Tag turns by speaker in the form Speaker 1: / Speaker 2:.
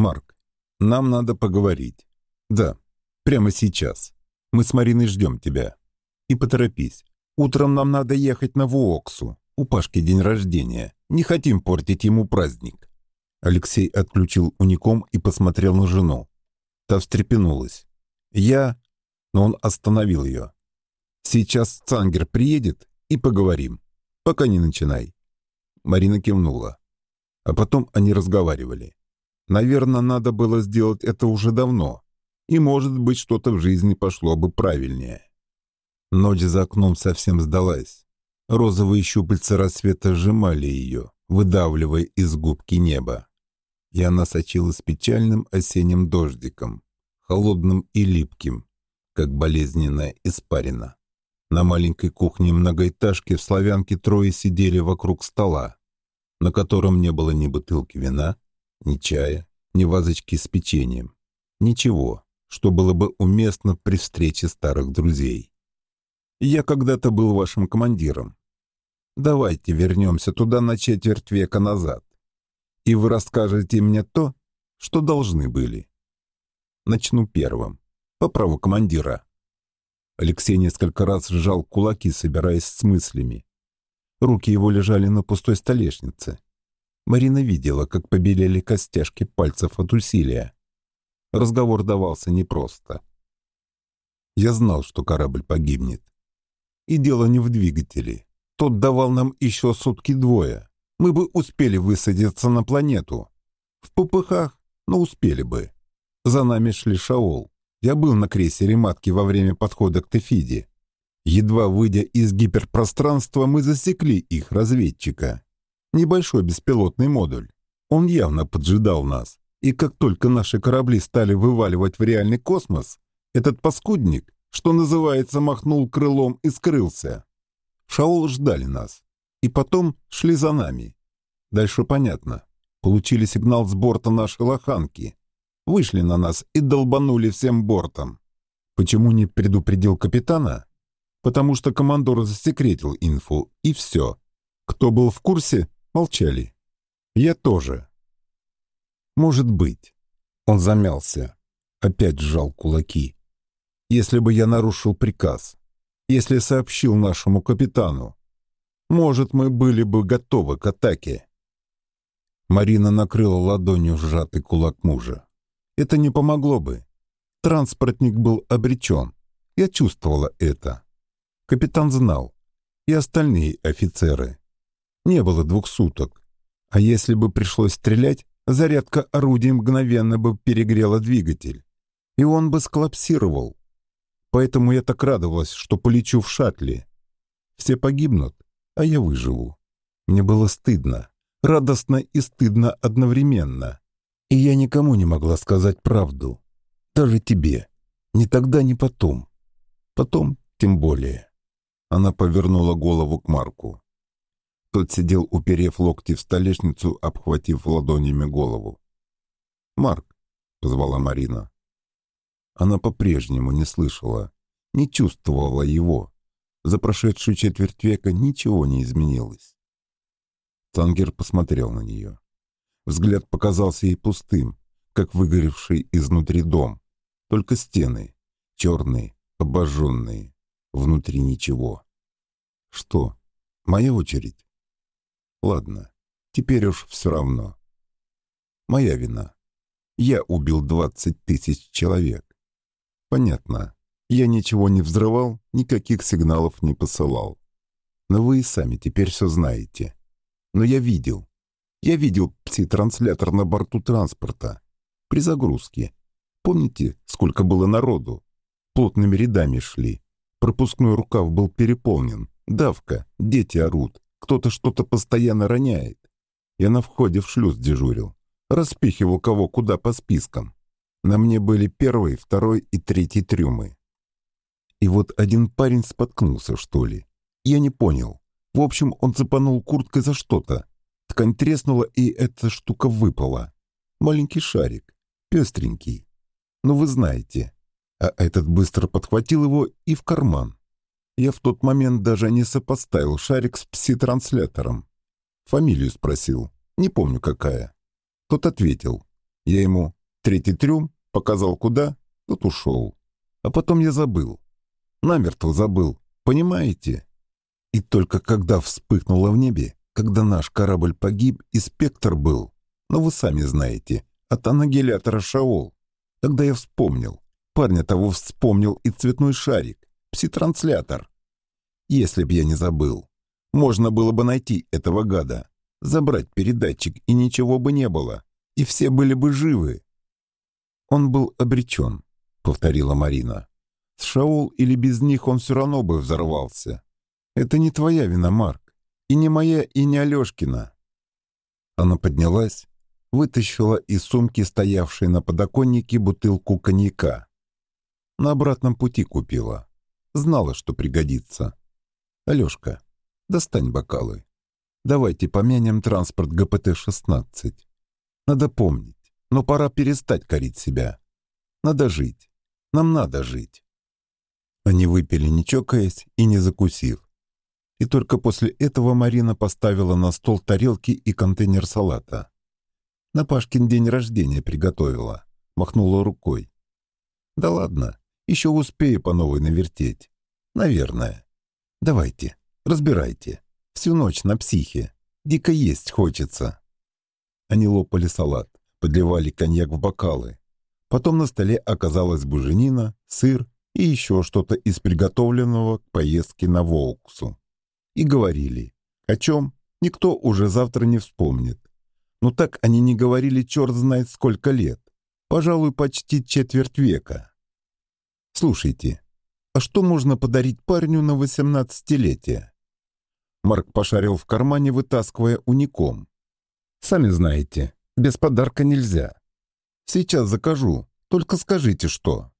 Speaker 1: «Марк, нам надо поговорить. Да, прямо сейчас. Мы с Мариной ждем тебя. И поторопись. Утром нам надо ехать на Вуоксу. У Пашки день рождения. Не хотим портить ему праздник». Алексей отключил уником и посмотрел на жену. Та встрепенулась. «Я...» Но он остановил ее. «Сейчас Цангер приедет и поговорим. Пока не начинай». Марина кивнула. А потом они разговаривали. Наверное, надо было сделать это уже давно. И, может быть, что-то в жизни пошло бы правильнее. Ночь за окном совсем сдалась. Розовые щупальца рассвета сжимали ее, выдавливая из губки неба. И она сочилась печальным осенним дождиком, холодным и липким, как болезненная испарина. На маленькой кухне многоэтажки в Славянке трое сидели вокруг стола, на котором не было ни бутылки вина, ни чая, ни вазочки с печеньем. Ничего, что было бы уместно при встрече старых друзей. Я когда-то был вашим командиром. Давайте вернемся туда на четверть века назад, и вы расскажете мне то, что должны были. Начну первым, по праву командира. Алексей несколько раз сжал кулаки, собираясь с мыслями. Руки его лежали на пустой столешнице. Марина видела, как побелели костяшки пальцев от усилия. Разговор давался непросто. Я знал, что корабль погибнет. И дело не в двигателе. Тот давал нам еще сутки двое. Мы бы успели высадиться на планету. В ППХ, но успели бы. За нами шли Шаол. Я был на крейсере «Матки» во время подхода к Тефиде. Едва выйдя из гиперпространства, мы засекли их разведчика. Небольшой беспилотный модуль. Он явно поджидал нас. И как только наши корабли стали вываливать в реальный космос, этот паскудник, что называется, махнул крылом и скрылся. Шаол ждали нас. И потом шли за нами. Дальше понятно. Получили сигнал с борта нашей лоханки вышли на нас и долбанули всем бортом. Почему не предупредил капитана? Потому что командор засекретил инфу, и все. Кто был в курсе, молчали. Я тоже. Может быть. Он замялся. Опять сжал кулаки. Если бы я нарушил приказ, если сообщил нашему капитану, может, мы были бы готовы к атаке. Марина накрыла ладонью сжатый кулак мужа. Это не помогло бы. Транспортник был обречен. Я чувствовала это. Капитан знал. И остальные офицеры. Не было двух суток. А если бы пришлось стрелять, зарядка орудия мгновенно бы перегрела двигатель. И он бы сколлапсировал. Поэтому я так радовалась, что полечу в шаттле. Все погибнут, а я выживу. Мне было стыдно. Радостно и стыдно одновременно. И я никому не могла сказать правду. Даже тебе. Ни тогда, ни потом. Потом тем более. Она повернула голову к Марку. Тот сидел, уперев локти в столешницу, обхватив ладонями голову. «Марк», — позвала Марина. Она по-прежнему не слышала, не чувствовала его. За прошедшую четверть века ничего не изменилось. Тангер посмотрел на нее. Взгляд показался ей пустым, как выгоревший изнутри дом. Только стены, черные, обожженные, внутри ничего. Что, моя очередь? Ладно, теперь уж все равно. Моя вина. Я убил двадцать тысяч человек. Понятно. Я ничего не взрывал, никаких сигналов не посылал. Но вы и сами теперь все знаете. Но я видел, я видел пси-транслятор на борту транспорта. При загрузке. Помните, сколько было народу? Плотными рядами шли. Пропускной рукав был переполнен. Давка, дети орут. Кто-то что-то постоянно роняет. Я на входе в шлюз дежурил. Распихивал кого куда по спискам. На мне были первый, второй и третий трюмы. И вот один парень споткнулся, что ли. Я не понял. В общем, он цепанул курткой за что-то. Ткань треснула, и эта штука выпала. Маленький шарик, пестренький. Ну, вы знаете. А этот быстро подхватил его и в карман. Я в тот момент даже не сопоставил шарик с пси-транслятором. Фамилию спросил. Не помню, какая. Тот ответил. Я ему третий трюм, показал куда, тот ушел. А потом я забыл. Намертво забыл, понимаете? И только когда вспыхнуло в небе, когда наш корабль погиб и спектр был, но вы сами знаете, от аннигилятора Шаол, тогда я вспомнил. Парня того вспомнил и цветной шарик, пси-транслятор. Если б я не забыл, можно было бы найти этого гада, забрать передатчик, и ничего бы не было, и все были бы живы. Он был обречен, повторила Марина. С Шаол или без них он все равно бы взорвался. Это не твоя вина, Марк, и не моя, и не Алешкина. Она поднялась, вытащила из сумки, стоявшей на подоконнике, бутылку коньяка. На обратном пути купила. Знала, что пригодится. Алешка, достань бокалы. Давайте помянем транспорт ГПТ-16. Надо помнить, но пора перестать корить себя. Надо жить. Нам надо жить. Они выпили, не чокаясь и не закусив. И только после этого Марина поставила на стол тарелки и контейнер салата. На Пашкин день рождения приготовила. Махнула рукой. Да ладно, еще успею по новой навертеть. Наверное. Давайте, разбирайте. Всю ночь на психе. Дико есть хочется. Они лопали салат, подливали коньяк в бокалы. Потом на столе оказалась буженина, сыр и еще что-то из приготовленного к поездке на Волксу. И говорили, о чем никто уже завтра не вспомнит. Но так они не говорили черт знает сколько лет. Пожалуй, почти четверть века. Слушайте, а что можно подарить парню на восемнадцатилетие? Марк пошарил в кармане, вытаскивая уником. «Сами знаете, без подарка нельзя. Сейчас закажу, только скажите, что».